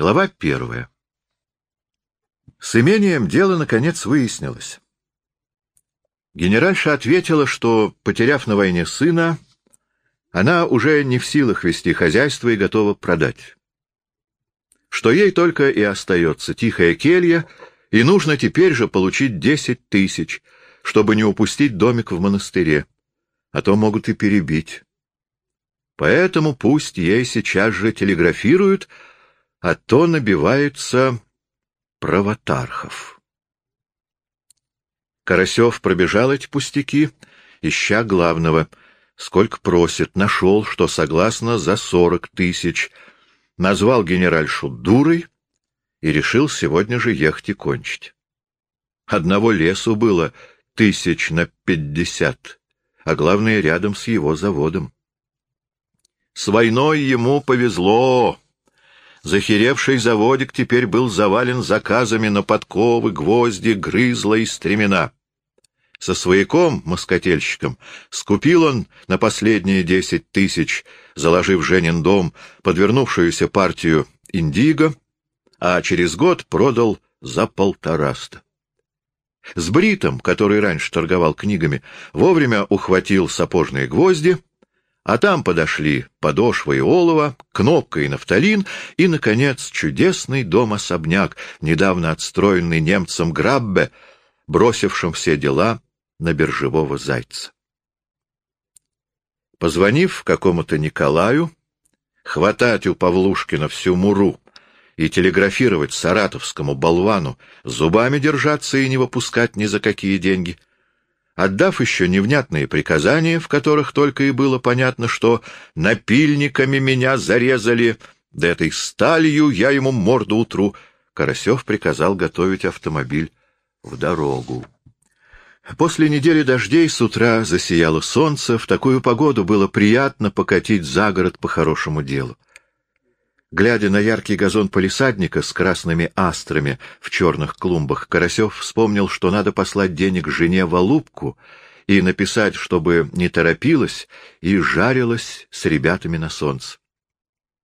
Глава первая. С имением дело, наконец, выяснилось. Генеральша ответила, что, потеряв на войне сына, она уже не в силах вести хозяйство и готова продать. Что ей только и остается тихая келья, и нужно теперь же получить десять тысяч, чтобы не упустить домик в монастыре, а то могут и перебить. Поэтому пусть ей сейчас же телеграфируют, а то набивается правотархов. Карасев пробежал эти пустяки, ища главного. Сколько просит, нашел, что согласно за сорок тысяч. Назвал генеральшу дурой и решил сегодня же ехать и кончить. Одного лесу было тысяч на пятьдесят, а главное, рядом с его заводом. С войной ему повезло. Захеревший заводик теперь был завален заказами на подковы, гвозди, грызла и стремена. Со свояком, москотельщиком, скупил он на последние десять тысяч, заложив Женин дом, подвернувшуюся партию индиго, а через год продал за полтораста. С Бритом, который раньше торговал книгами, вовремя ухватил сапожные гвозди — а там подошли подошва и олово, кнопка и нафталин, и, наконец, чудесный дом-особняк, недавно отстроенный немцем Граббе, бросившим все дела на биржевого зайца. Позвонив какому-то Николаю, хватать у Павлушкина всю муру и телеграфировать саратовскому болвану, зубами держаться и не выпускать ни за какие деньги — отдав еще невнятные приказания, в которых только и было понятно, что напильниками меня зарезали, да этой сталью я ему морду утру, Карасев приказал готовить автомобиль в дорогу. После недели дождей с утра засияло солнце, в такую погоду было приятно покатить за город по хорошему делу. Глядя на яркий газон полисадника с красными астрами в черных клумбах, Карасев вспомнил, что надо послать денег жене в Алубку и написать, чтобы не торопилась и жарилась с ребятами на солнце.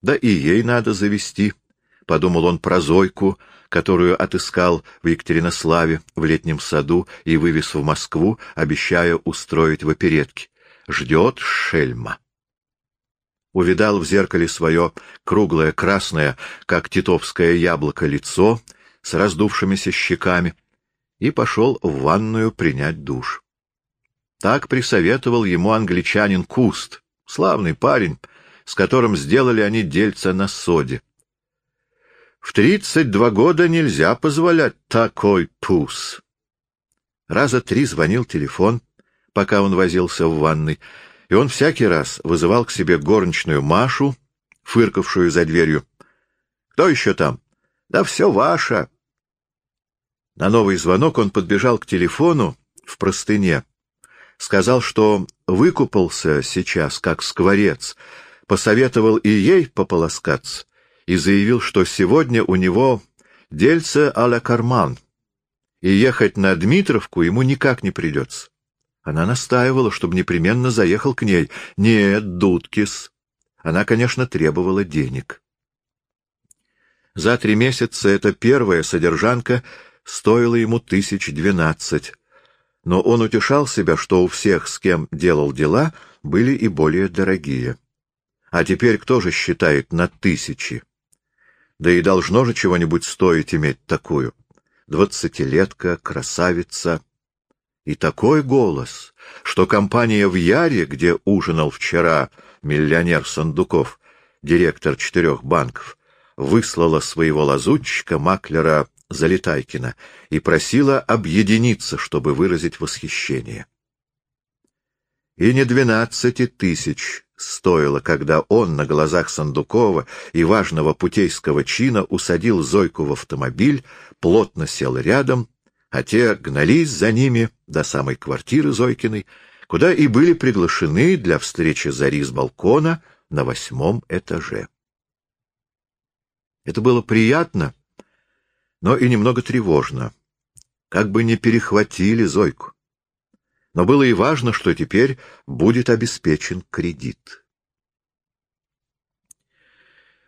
Да и ей надо завести, — подумал он про Зойку, которую отыскал в Екатеринославе в летнем саду и вывез в Москву, обещая устроить в оперетке. Ждет шельма увидал в зеркале свое круглое красное, как титовское яблоко, лицо с раздувшимися щеками и пошел в ванную принять душ. Так присоветовал ему англичанин Куст, славный парень, с которым сделали они дельца на соде. В тридцать два года нельзя позволять такой пус. Раза три звонил телефон, пока он возился в ванной, и он всякий раз вызывал к себе горничную Машу, фыркавшую за дверью. — Кто еще там? — Да все ваше. На новый звонок он подбежал к телефону в простыне, сказал, что выкупался сейчас, как скворец, посоветовал и ей пополоскаться, и заявил, что сегодня у него дельце а-ля карман, и ехать на Дмитровку ему никак не придется. Она настаивала, чтобы непременно заехал к ней. Нет, Дудкис. Она, конечно, требовала денег. За три месяца эта первая содержанка стоила ему тысяч двенадцать. Но он утешал себя, что у всех, с кем делал дела, были и более дорогие. А теперь кто же считает на тысячи? Да и должно же чего-нибудь стоить иметь такую. Двадцатилетка, красавица, и такой голос, что компания в Яре, где ужинал вчера миллионер Сандуков, директор четырех банков, выслала своего лазутчика, маклера Залетайкина, и просила объединиться, чтобы выразить восхищение. И не двенадцати тысяч стоило, когда он на глазах Сандукова и важного путейского чина усадил Зойку в автомобиль, плотно сел рядом а те гнались за ними до самой квартиры Зойкиной, куда и были приглашены для встречи Зари с балкона на восьмом этаже. Это было приятно, но и немного тревожно, как бы не перехватили Зойку. Но было и важно, что теперь будет обеспечен кредит.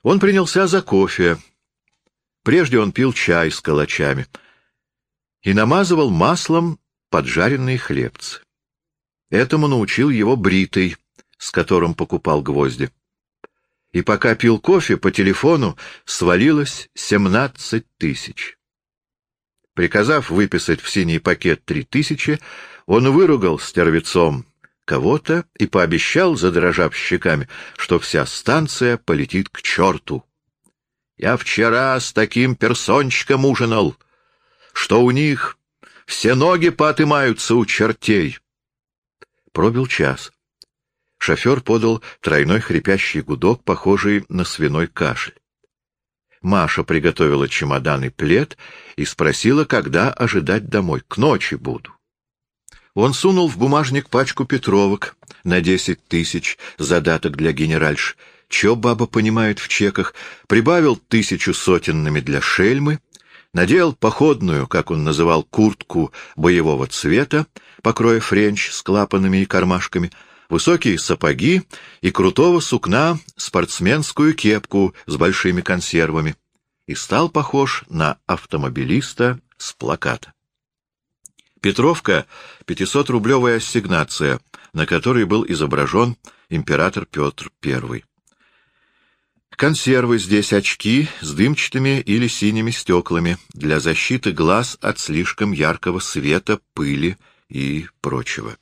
Он принялся за кофе, Прежде он пил чай с калачами и намазывал маслом поджаренные хлебцы. Этому научил его бритый, с которым покупал гвозди. И пока пил кофе, по телефону свалилось семнадцать тысяч. Приказав выписать в синий пакет три тысячи, он выругал стервецом кого-то и пообещал, задрожав щеками, что вся станция полетит к черту. Я вчера с таким персончиком ужинал, что у них все ноги поотымаются у чертей. Пробил час. Шофер подал тройной хрипящий гудок, похожий на свиной кашель. Маша приготовила чемодан и плед и спросила, когда ожидать домой. К ночи буду. Он сунул в бумажник пачку петровок на десять тысяч, задаток для генеральш. Чё баба понимает в чеках, прибавил тысячу сотенными для шельмы, надел походную, как он называл, куртку боевого цвета, покроя френч с клапанами и кармашками, высокие сапоги и крутого сукна спортсменскую кепку с большими консервами, и стал похож на автомобилиста с плаката. Петровка — 500-рублевая ассигнация, на которой был изображен император Петр I. Консервы здесь очки с дымчатыми или синими стеклами для защиты глаз от слишком яркого света, пыли и прочего.